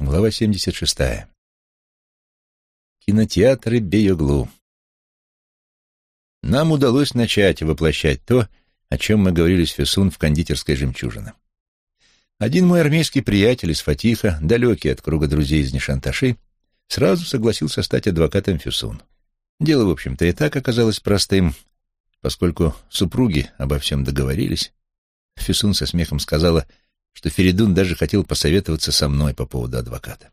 Глава 76. Кинотеатры Бейоглу. Нам удалось начать воплощать то, о чем мы говорили с Фесун в кондитерской «Жемчужина». Один мой армейский приятель из Фатиха, далекий от круга друзей из Нишанташи, сразу согласился стать адвокатом Фесун. Дело, в общем-то, и так оказалось простым, поскольку супруги обо всем договорились. Фесун со смехом сказала — что Феридун даже хотел посоветоваться со мной по поводу адвоката.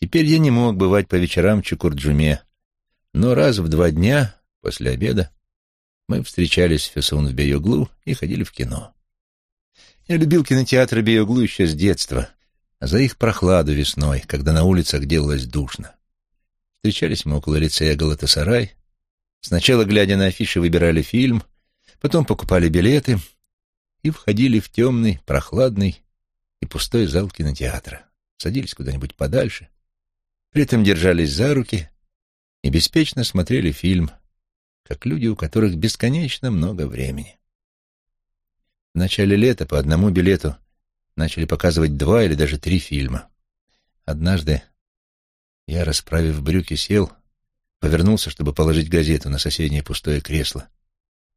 Теперь я не мог бывать по вечерам в Чукурджуме, но раз в два дня после обеда мы встречались в Фесун в Бейоглу и ходили в кино. Я любил кинотеатры Бейоглу еще с детства, а за их прохладу весной, когда на улицах делалось душно. Встречались мы около лицея Галатасарай, сначала, глядя на афиши, выбирали фильм, потом покупали билеты — и входили в темный, прохладный и пустой зал кинотеатра. Садились куда-нибудь подальше, при этом держались за руки и беспечно смотрели фильм, как люди, у которых бесконечно много времени. В начале лета по одному билету начали показывать два или даже три фильма. Однажды я, расправив брюки, сел, повернулся, чтобы положить газету на соседнее пустое кресло,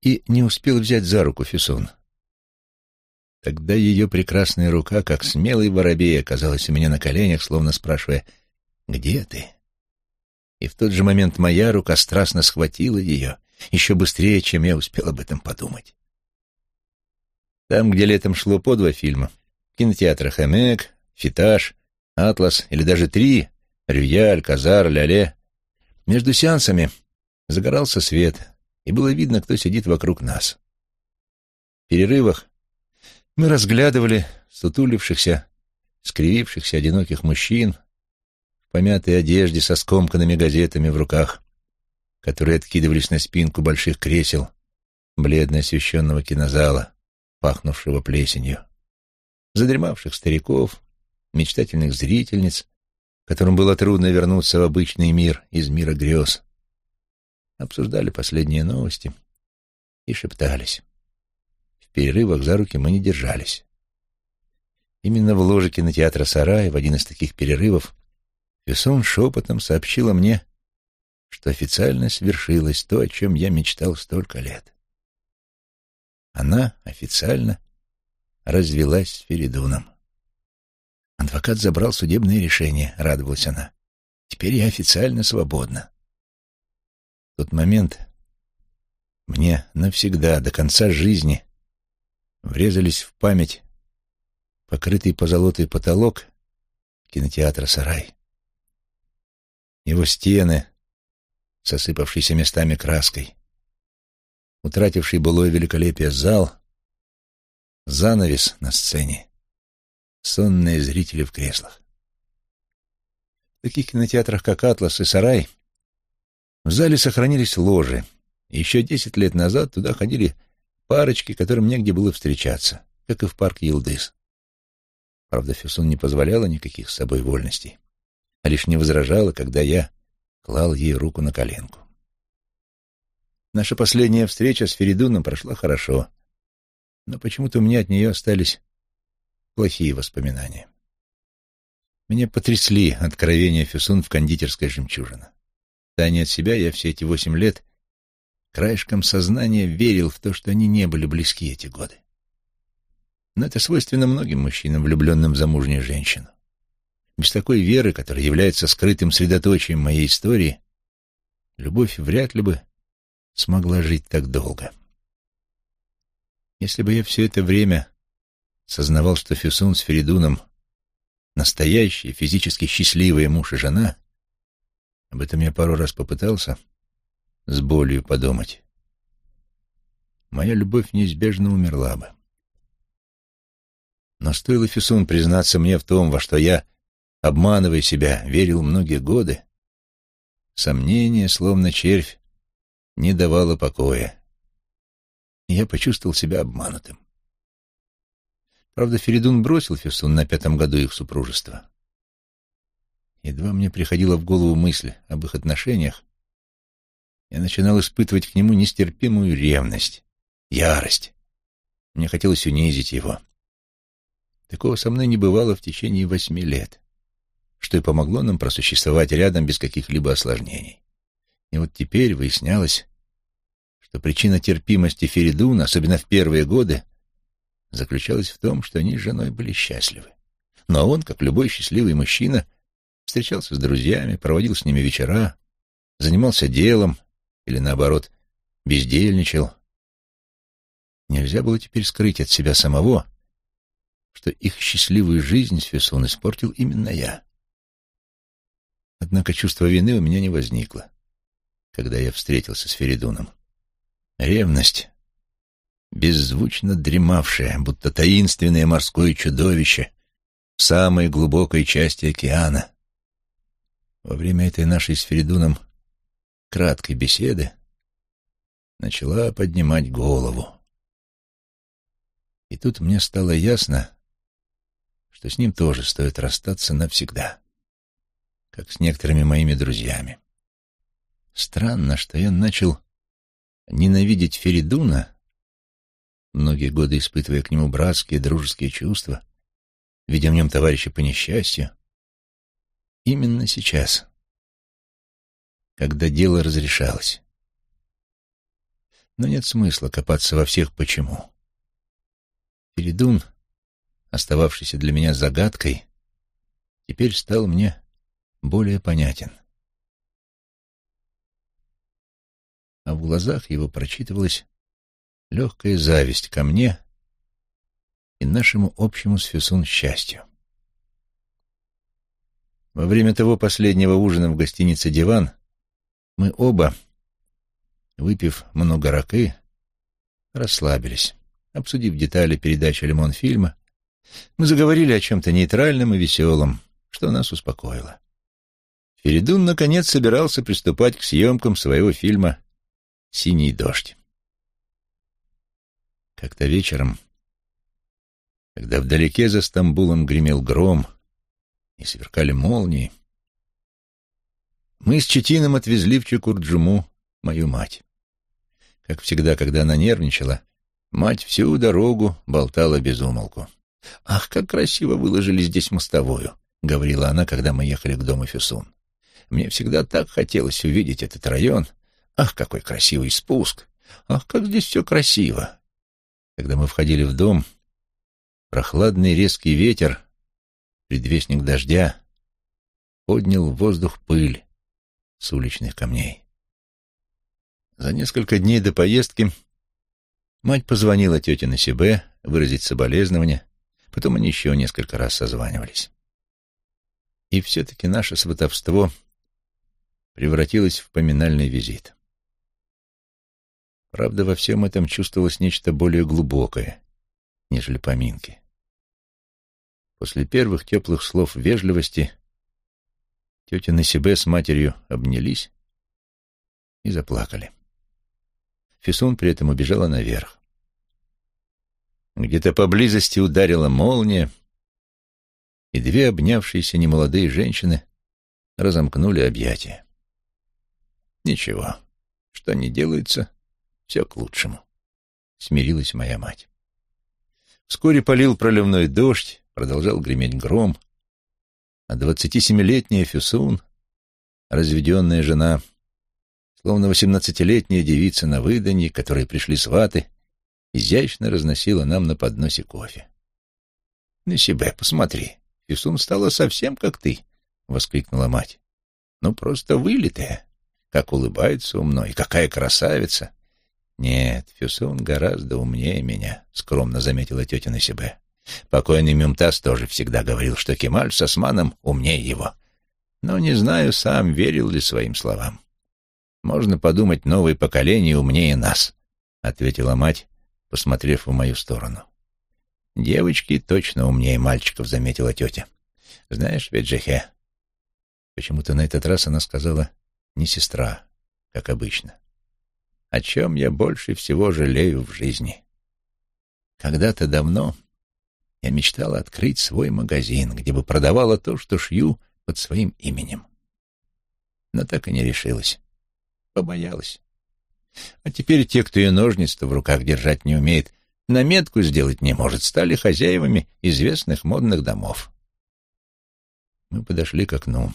и не успел взять за руку Фессон. Тогда ее прекрасная рука, как смелый воробей, оказалась у меня на коленях, словно спрашивая «Где ты?». И в тот же момент моя рука страстно схватила ее, еще быстрее, чем я успел об этом подумать. Там, где летом шло по два фильма, в кинотеатрах «Эмек», «Фитаж», «Атлас» или даже три, «Рюяль», «Казар», «Ляле», между сеансами загорался свет, и было видно, кто сидит вокруг нас. В перерывах мы разглядывали сутулившихся, скривившихся одиноких мужчин в помятой одежде со скомканными газетами в руках, которые откидывались на спинку больших кресел бледно освещенного кинозала, пахнувшего плесенью, задремавших стариков, мечтательных зрительниц, которым было трудно вернуться в обычный мир из мира грез, обсуждали последние новости и шептались перерывах за руки мы не держались. Именно в ложе кинотеатра «Сарай» в один из таких перерывов Фессон шепотом сообщила мне, что официально свершилось то, о чем я мечтал столько лет. Она официально развелась с Феридуном. Адвокат забрал судебное решение, радовалась она. Теперь я официально свободна. В тот момент мне навсегда, до конца жизни, врезались в память покрытый позолотой потолок кинотеатра «Сарай». Его стены, сосыпавшиеся местами краской, утративший былое великолепие зал, занавес на сцене, сонные зрители в креслах. В таких кинотеатрах, как «Атлас» и «Сарай», в зале сохранились ложи. Еще десять лет назад туда ходили парочки, которым негде было встречаться, как и в парк Елдыс. Правда, Фюсун не позволяла никаких с собой вольностей, а лишь не возражала, когда я клал ей руку на коленку. Наша последняя встреча с Феридуном прошла хорошо, но почему-то у меня от нее остались плохие воспоминания. Меня потрясли откровения Фюсун в кондитерской жемчужина. Да не от себя я все эти восемь лет краешком сознания верил в то, что они не были близки эти годы. Но это свойственно многим мужчинам, влюбленным в замужнюю женщину. Без такой веры, которая является скрытым средоточием моей истории, любовь вряд ли бы смогла жить так долго. Если бы я все это время сознавал, что Фюсун с Феридуном настоящие, физически счастливые муж и жена, об этом я пару раз попытался, с болью подумать. Моя любовь неизбежно умерла бы. Но стоило Фисун признаться мне в том, во что я, обманывая себя, верил многие годы, сомнение, словно червь, не давало покоя. Я почувствовал себя обманутым. Правда, Феридун бросил Фисун на пятом году их супружества. Едва мне приходила в голову мысль об их отношениях, я начинал испытывать к нему нестерпимую ревность, ярость. Мне хотелось унизить его. Такого со мной не бывало в течение восьми лет, что и помогло нам просуществовать рядом без каких-либо осложнений. И вот теперь выяснялось, что причина терпимости Феридуна, особенно в первые годы, заключалась в том, что они с женой были счастливы. Но он, как любой счастливый мужчина, встречался с друзьями, проводил с ними вечера, занимался делом или, наоборот, бездельничал. Нельзя было теперь скрыть от себя самого, что их счастливую жизнь с Фессон испортил именно я. Однако чувство вины у меня не возникло, когда я встретился с Феридуном. Ревность, беззвучно дремавшая, будто таинственное морское чудовище в самой глубокой части океана. Во время этой нашей с Феридуном краткой беседы начала поднимать голову. И тут мне стало ясно, что с ним тоже стоит расстаться навсегда, как с некоторыми моими друзьями. Странно, что я начал ненавидеть Феридуна, многие годы испытывая к нему братские, дружеские чувства, видя в нем товарища по несчастью, именно сейчас, когда дело разрешалось. Но нет смысла копаться во всех «почему». Феридун, остававшийся для меня загадкой, теперь стал мне более понятен. а в глазах его прочитывалась легкая зависть ко мне и нашему общему с Фюсун счастью. Во время того последнего ужина в гостинице «Диван» мы оба, выпив много ракы, расслабились, обсудив детали передачи «Лимон-фильма», мы заговорили о чем-то нейтральном и веселом, что нас успокоило. Феридун, наконец, собирался приступать к съемкам своего фильма синий дождь. Как-то вечером, когда вдалеке за Стамбулом гремел гром и сверкали молнии, мы с Четином отвезли в Чукурджуму мою мать. Как всегда, когда она нервничала, мать всю дорогу болтала без умолку. «Ах, как красиво выложили здесь мостовую!» — говорила она, когда мы ехали к дому Фюсун. «Мне всегда так хотелось увидеть этот район, Ах, какой красивый спуск! Ах, как здесь все красиво! Когда мы входили в дом, прохладный резкий ветер, предвестник дождя, поднял в воздух пыль с уличных камней. За несколько дней до поездки мать позвонила тете Насибе выразить соболезнования, потом они еще несколько раз созванивались. И все-таки наше сватовство превратилось в поминальный визит. Правда, во всем этом чувствовалось нечто более глубокое, нежели поминки. После первых теплых слов вежливости тетя Насибе с матерью обнялись и заплакали. Фисун при этом убежала наверх. Где-то поблизости ударила молния, и две обнявшиеся немолодые женщины разомкнули объятия. Ничего, что не делается, все к лучшему. Смирилась моя мать. Вскоре полил проливной дождь, продолжал греметь гром, а двадцатисемилетняя Фюсун, разведенная жена, словно восемнадцатилетняя девица на выданье, которые пришли сваты, изящно разносила нам на подносе кофе. — На себя посмотри, Фюсун стала совсем как ты, — воскликнула мать. — Ну, просто вылитая, как улыбается умно, и какая красавица. «Нет, Фюсун гораздо умнее меня», — скромно заметила тетя на себе. Покойный Мюмтаз тоже всегда говорил, что Кемаль с Османом умнее его. Но не знаю, сам верил ли своим словам. «Можно подумать, новое поколение умнее нас», — ответила мать, посмотрев в мою сторону. «Девочки точно умнее мальчиков», — заметила тетя. «Знаешь, Веджехе...» Почему-то на этот раз она сказала «не сестра», как обычно о чем я больше всего жалею в жизни. Когда-то давно я мечтала открыть свой магазин, где бы продавала то, что шью под своим именем. Но так и не решилась. Побоялась. А теперь те, кто и ножниц-то в руках держать не умеет, наметку сделать не может, стали хозяевами известных модных домов. Мы подошли к окну.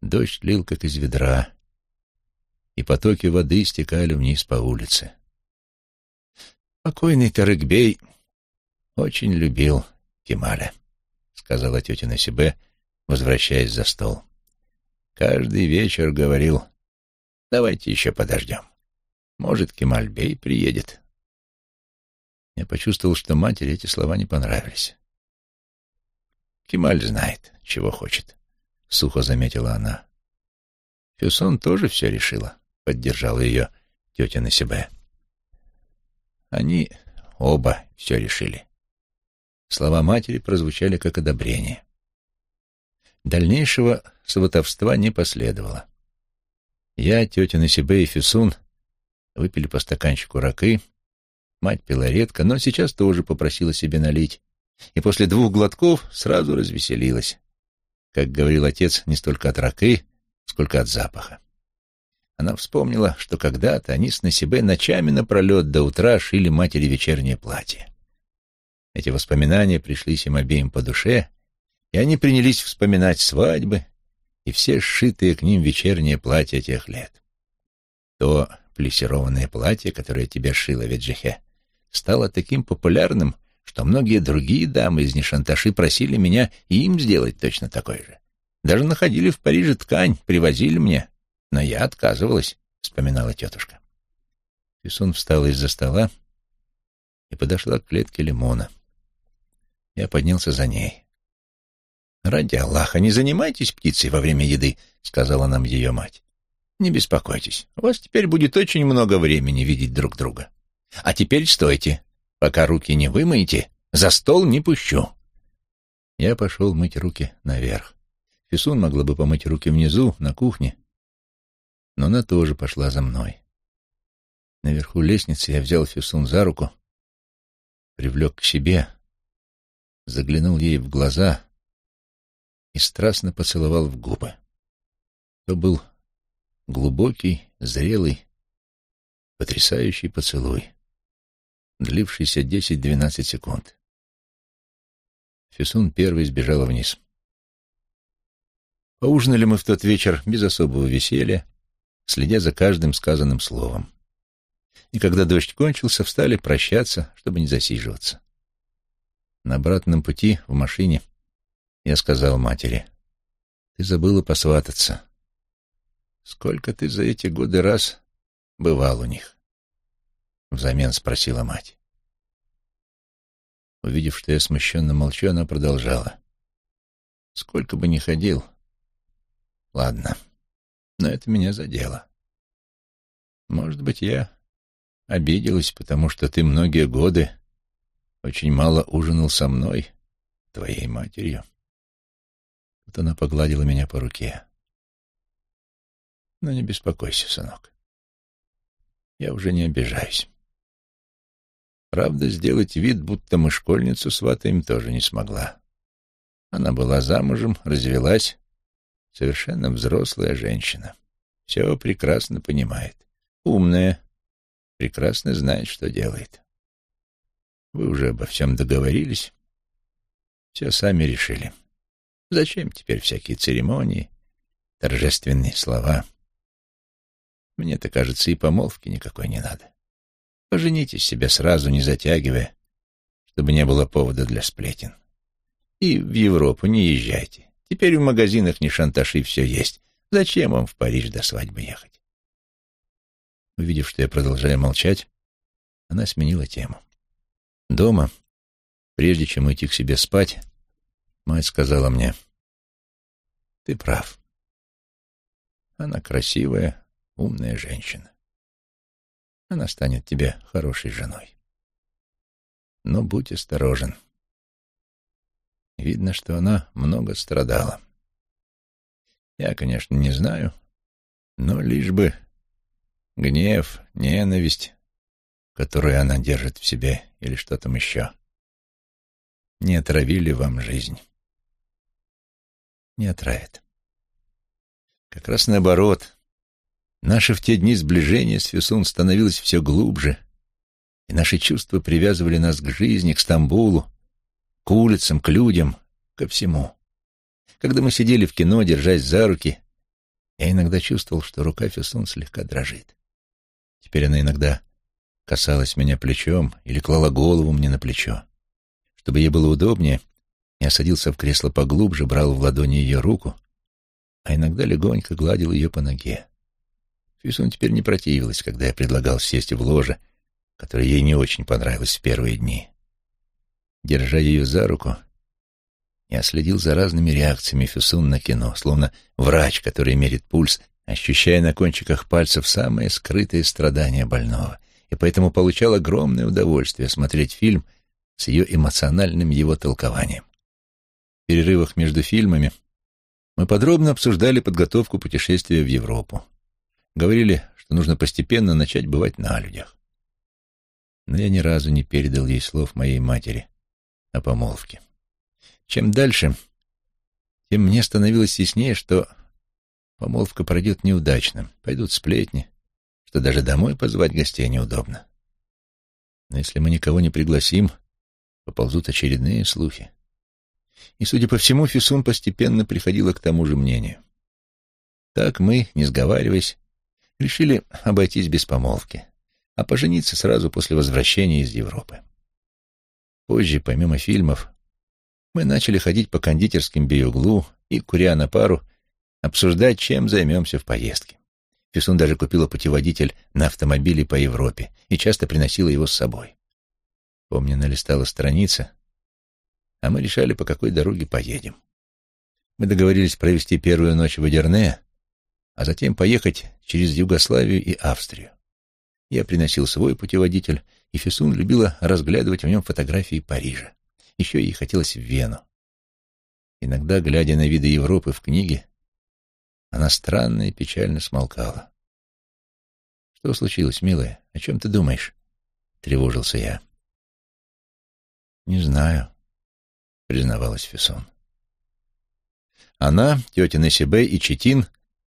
Дождь лил, как из ведра, и потоки воды стекали вниз по улице. Покойный Тарыкбей очень любил Кемаля, сказала тетя Насибе, возвращаясь за стол. Каждый вечер говорил, давайте еще подождем. Может, Кемальбей приедет. Я почувствовал, что матери эти слова не понравились. Кемаль знает, чего хочет, — сухо заметила она. Фюсон тоже все решила, — поддержала ее тетя Насибе. Они оба все решили. Слова матери прозвучали как одобрение. Дальнейшего сватовства не последовало. Я, тетя Насибе и Фюсун выпили по стаканчику ракы. Мать пила редко, но сейчас тоже попросила себе налить. И после двух глотков сразу развеселилась. Как говорил отец, не столько от ракы, сколько от запаха. Она вспомнила, что когда-то они с Насибе ночами напролет до утра шили матери вечернее платье. Эти воспоминания пришлись им обеим по душе, и они принялись вспоминать свадьбы и все сшитые к ним вечерние платья тех лет. То плессированное платье, которое тебе шила Веджихе, стало таким популярным, что многие другие дамы из Нишанташи просили меня и им сделать точно такой же. Даже находили в Париже ткань, привозили мне, но я отказывалась, — вспоминала тетушка. Фисун встала из-за стола и подошла к клетке лимона. Я поднялся за ней. «Ради Аллаха, не занимайтесь птицей во время еды», — сказала нам ее мать. «Не беспокойтесь, у вас теперь будет очень много времени видеть друг друга. А теперь стойте, пока руки не вымоете, за стол не пущу». Я пошел мыть руки наверх. Фисун могла бы помыть руки внизу, на кухне, но она тоже пошла за мной. Наверху лестницы я взял Фисун за руку, привлек к себе, заглянул ей в глаза и страстно поцеловал в губы. То был глубокий, зрелый, потрясающий поцелуй, длившийся десять-двенадцать секунд. Фисун первый сбежала вниз. Поужинали мы в тот вечер без особого веселья, следя за каждым сказанным словом. И когда дождь кончился, встали прощаться, чтобы не засиживаться. На обратном пути в машине я сказал матери, «Ты забыла посвататься. Сколько ты за эти годы раз бывал у них?» Взамен спросила мать. Увидев, что я смущенно молчу, она продолжала. «Сколько бы ни ходил, ладно, но это меня задело. Может быть, я обиделась, потому что ты многие годы очень мало ужинал со мной, твоей матерью». Вот она погладила меня по руке. Но не беспокойся, сынок. Я уже не обижаюсь. Правда, сделать вид, будто мы школьницу сватаем, тоже не смогла. Она была замужем, развелась, совершенно взрослая женщина. Все прекрасно понимает. Умная, прекрасно знает, что делает. Вы уже обо всем договорились, все сами решили. Зачем теперь всякие церемонии, торжественные слова? Мне-то, кажется, и помолвки никакой не надо. Поженитесь себе сразу, не затягивая, чтобы не было повода для сплетен. И в Европу не езжайте. Теперь в магазинах не шанташи все есть. Зачем вам в Париж до свадьбы ехать? Увидев, что я продолжаю молчать, она сменила тему. Дома, прежде чем уйти к себе спать, Мать сказала мне, «Ты прав. Она красивая, умная женщина. Она станет тебе хорошей женой. Но будь осторожен. Видно, что она много страдала. Я, конечно, не знаю, но лишь бы гнев, ненависть, которую она держит в себе, или что там еще, не отравили вам жизнь не отравит. Как раз наоборот. Наше в те дни сближение с Фюсун становилось все глубже, и наши чувства привязывали нас к жизни, к Стамбулу, к улицам, к людям, ко всему. Когда мы сидели в кино, держась за руки, я иногда чувствовал, что рука Фюсун слегка дрожит. Теперь она иногда касалась меня плечом или клала голову мне на плечо. Чтобы ей было удобнее, я садился в кресло поглубже, брал в ладони ее руку, а иногда легонько гладил ее по ноге. Фюсун теперь не противилась, когда я предлагал сесть в ложе, которое ей не очень понравилось в первые дни. Держа ее за руку, я следил за разными реакциями Фюсун на кино, словно врач, который мерит пульс, ощущая на кончиках пальцев самые скрытые страдания больного, и поэтому получал огромное удовольствие смотреть фильм с ее эмоциональным его толкованием. В перерывах между фильмами мы подробно обсуждали подготовку путешествия в Европу. Говорили, что нужно постепенно начать бывать на людях. Но я ни разу не передал ей слов моей матери о помолвке. Чем дальше, тем мне становилось яснее, что помолвка пройдет неудачно, пойдут сплетни, что даже домой позвать гостей неудобно. Но если мы никого не пригласим, поползут очередные слухи. И, судя по всему, Фисун постепенно приходила к тому же мнению. Так мы, не сговариваясь, решили обойтись без помолвки, а пожениться сразу после возвращения из Европы. Позже, помимо фильмов, мы начали ходить по кондитерским Биоглу и, куря на пару, обсуждать, чем займемся в поездке. Фисун даже купила путеводитель на автомобиле по Европе и часто приносила его с собой. Помню, налистала страница, а мы решали, по какой дороге поедем. Мы договорились провести первую ночь в Эдерне, а затем поехать через Югославию и Австрию. Я приносил свой путеводитель, и Фисун любила разглядывать в нем фотографии Парижа. Еще ей хотелось в Вену. Иногда, глядя на виды Европы в книге, она странно и печально смолкала. «Что случилось, милая? О чем ты думаешь?» — тревожился я. «Не знаю», — признавалась Фессон. Она, тетя Насибе и Четин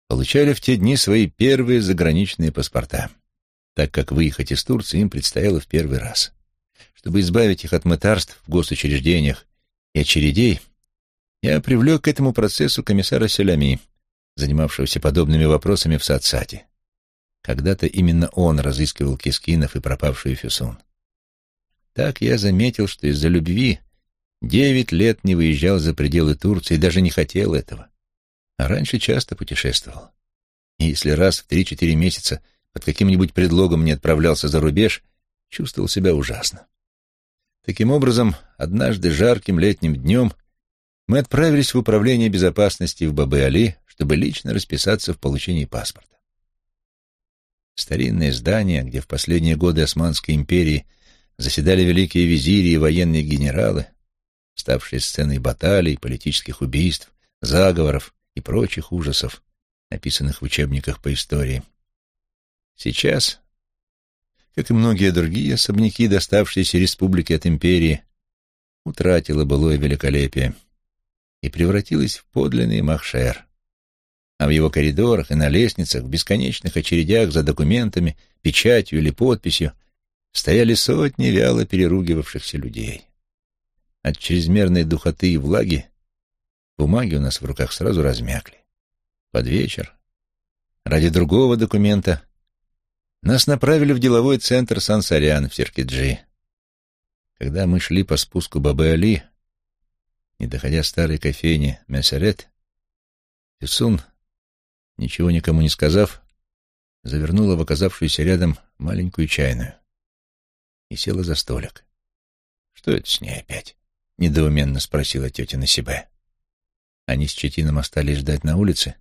получали в те дни свои первые заграничные паспорта, так как выехать из Турции им предстояло в первый раз. Чтобы избавить их от мытарств в госучреждениях и очередей, я привлек к этому процессу комиссара Селями, занимавшегося подобными вопросами в Сацате. Когда-то именно он разыскивал Кискинов и пропавшую Фюсун. Так я заметил, что из-за любви девять лет не выезжал за пределы Турции и даже не хотел этого. А раньше часто путешествовал. И если раз в три-четыре месяца под каким-нибудь предлогом не отправлялся за рубеж, чувствовал себя ужасно. Таким образом, однажды жарким летним днем мы отправились в управление безопасности в Бабы-Али, чтобы лично расписаться в получении паспорта. Старинное здание, где в последние годы Османской империи заседали великие визири и военные генералы, ставшие сценой баталий, политических убийств, заговоров и прочих ужасов, описанных в учебниках по истории. Сейчас как и многие другие особняки, доставшиеся республике от империи, утратила былое великолепие и превратилась в подлинный махшер. А в его коридорах и на лестницах, в бесконечных очередях за документами, печатью или подписью стояли сотни вяло переругивавшихся людей. От чрезмерной духоты и влаги бумаги у нас в руках сразу размякли. Под вечер, ради другого документа, нас направили в деловой центр Сансарян в Серкиджи. Когда мы шли по спуску Бабы-Али, не доходя старой кофейни Месерет, Фисун, ничего никому не сказав, завернула в оказавшуюся рядом маленькую чайную и села за столик. «Что это с ней опять?» — недоуменно спросила тетя на себя. Они с Четином остались ждать на улице,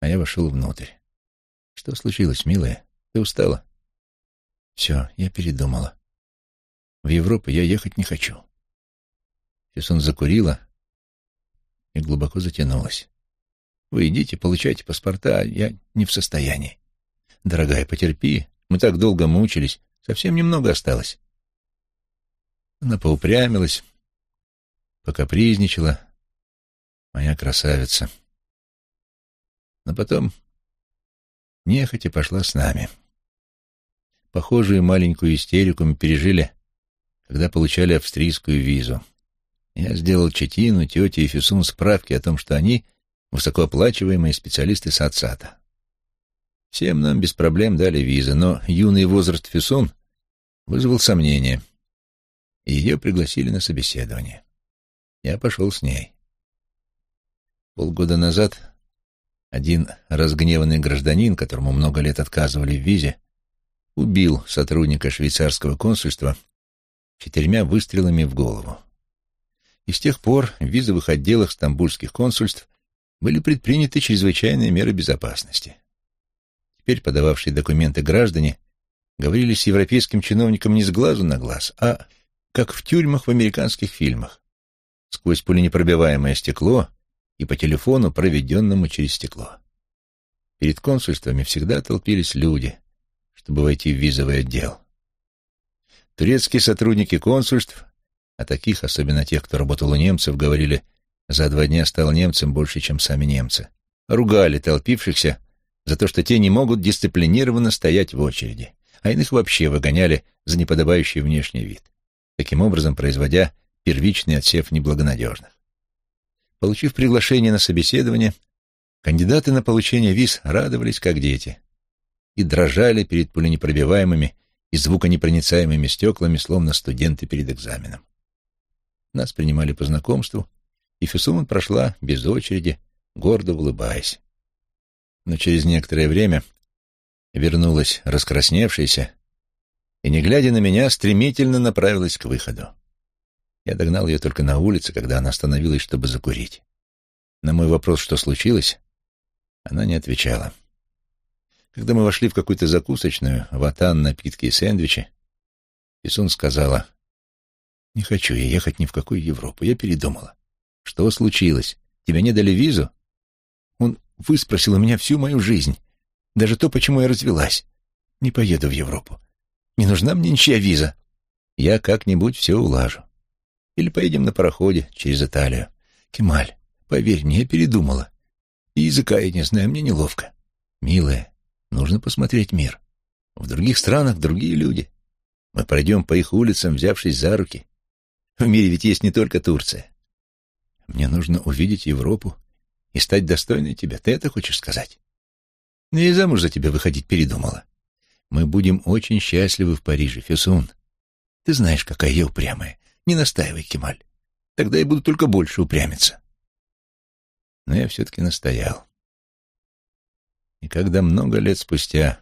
а я вошел внутрь. «Что случилось, милая?» Ты устала? Все, я передумала. В Европу я ехать не хочу. Фессон закурила и глубоко затянулась. Вы идите, получайте паспорта, я не в состоянии. Дорогая, потерпи, мы так долго мучились, совсем немного осталось. Она поупрямилась, покапризничала, моя красавица. Но потом нехотя пошла с нами. — Похожую маленькую истерику мы пережили, когда получали австрийскую визу. Я сделал Четину, тете и Фисун справки о том, что они высокооплачиваемые специалисты САЦАТа. Всем нам без проблем дали визы, но юный возраст Фисун вызвал сомнения, и ее пригласили на собеседование. Я пошел с ней. Полгода назад один разгневанный гражданин, которому много лет отказывали в визе, убил сотрудника швейцарского консульства четырьмя выстрелами в голову. И с тех пор в визовых отделах стамбульских консульств были предприняты чрезвычайные меры безопасности. Теперь подававшие документы граждане говорили с европейским чиновником не с глазу на глаз, а как в тюрьмах в американских фильмах, сквозь пуленепробиваемое стекло и по телефону, проведенному через стекло. Перед консульствами всегда толпились люди, чтобы войти в визовый отдел. Турецкие сотрудники консульств, а таких, особенно тех, кто работал у немцев, говорили, за два дня стал немцем больше, чем сами немцы, ругали толпившихся за то, что те не могут дисциплинированно стоять в очереди, а иных вообще выгоняли за неподобающий внешний вид, таким образом производя первичный отсев неблагонадежных. Получив приглашение на собеседование, кандидаты на получение виз радовались, как дети, и дрожали перед пуленепробиваемыми и звуконепроницаемыми стеклами, словно студенты перед экзаменом. Нас принимали по знакомству, и Фесуман прошла без очереди, гордо улыбаясь. Но через некоторое время вернулась раскрасневшаяся и, не глядя на меня, стремительно направилась к выходу. Я догнал ее только на улице, когда она остановилась, чтобы закурить. На мой вопрос, что случилось, она не отвечала. Когда мы вошли в какую-то закусочную, ватан, напитки и сэндвичи, Исун сказала, «Не хочу я ехать ни в какую Европу. Я передумала. Что случилось? Тебя не дали визу?» Он выспросил у меня всю мою жизнь, даже то, почему я развелась. Не поеду в Европу. Не нужна мне ничья виза. Я как-нибудь все улажу. Или поедем на пароходе через Италию. Кемаль, поверь мне, я передумала. И языка я не знаю, мне неловко. Милая, Нужно посмотреть мир. В других странах другие люди. Мы пройдем по их улицам, взявшись за руки. В мире ведь есть не только Турция. Мне нужно увидеть Европу и стать достойной тебя. Ты это хочешь сказать? Ну и замуж за тебя выходить передумала. Мы будем очень счастливы в Париже, Фюсун. Ты знаешь, какая я упрямая. Не настаивай, Кемаль. Тогда я буду только больше упрямиться. Но я все-таки настоял. И когда много лет спустя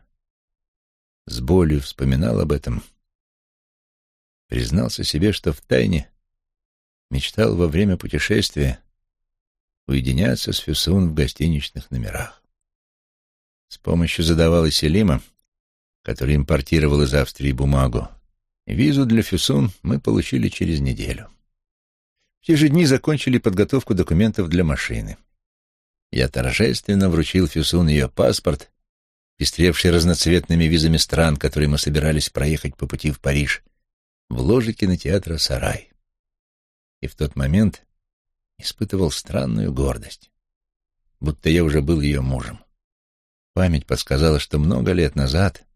с болью вспоминал об этом, признался себе, что втайне мечтал во время путешествия уединяться с Фюсун в гостиничных номерах. С помощью задавала Селима, который импортировал из Австрии бумагу, визу для Фюсун мы получили через неделю. В те же дни закончили подготовку документов для машины — я торжественно вручил Фюсун ее паспорт, пестревший разноцветными визами стран, которые мы собирались проехать по пути в Париж, в ложе кинотеатра «Сарай». И в тот момент испытывал странную гордость, будто я уже был ее мужем. Память подсказала, что много лет назад,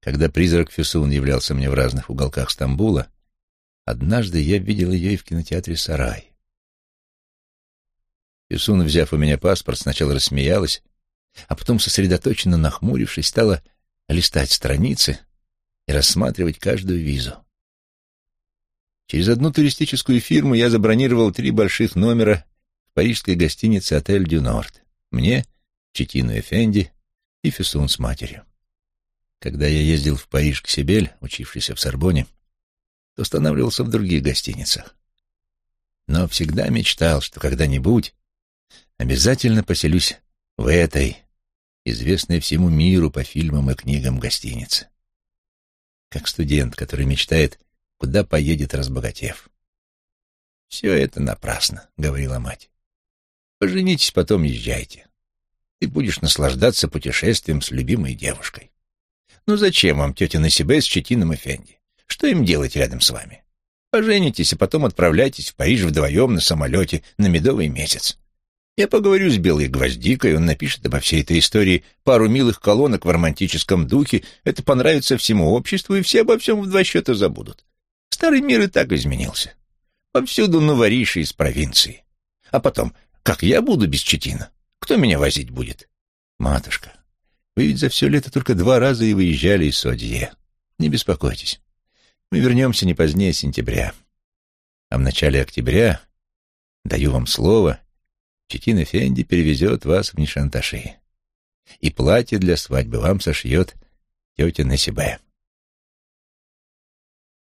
когда призрак Фюсун являлся мне в разных уголках Стамбула, однажды я видел ее и в кинотеатре «Сарай». Юсун, взяв у меня паспорт, сначала рассмеялась, а потом, сосредоточенно нахмурившись, стала листать страницы и рассматривать каждую визу. Через одну туристическую фирму я забронировал три больших номера в парижской гостинице «Отель Дю Норд». Мне, Четину Эфенди и Фюсун с матерью. Когда я ездил в Париж к Сибель, учившийся в Сорбоне, то останавливался в других гостиницах. Но всегда мечтал, что когда-нибудь обязательно поселюсь в этой, известной всему миру по фильмам и книгам гостинице. Как студент, который мечтает, куда поедет, разбогатев. «Все это напрасно», — говорила мать. «Поженитесь, потом езжайте. Ты будешь наслаждаться путешествием с любимой девушкой. Ну зачем вам тетя Насибе с Четином и Фенди? Что им делать рядом с вами? Поженитесь, а потом отправляйтесь в Париж вдвоем на самолете на медовый месяц. Я поговорю с Белой Гвоздикой, он напишет обо всей этой истории пару милых колонок в романтическом духе. Это понравится всему обществу, и все обо всем в два счета забудут. Старый мир и так изменился. Повсюду новориши из провинции. А потом, как я буду без Четина? Кто меня возить будет? Матушка, вы ведь за все лето только два раза и выезжали из Содье. Не беспокойтесь. Мы вернемся не позднее сентября. А в начале октября, даю вам слово, Четин Эфенди перевезет вас в Нишанташи. И платье для свадьбы вам сошьет тетя Насибе.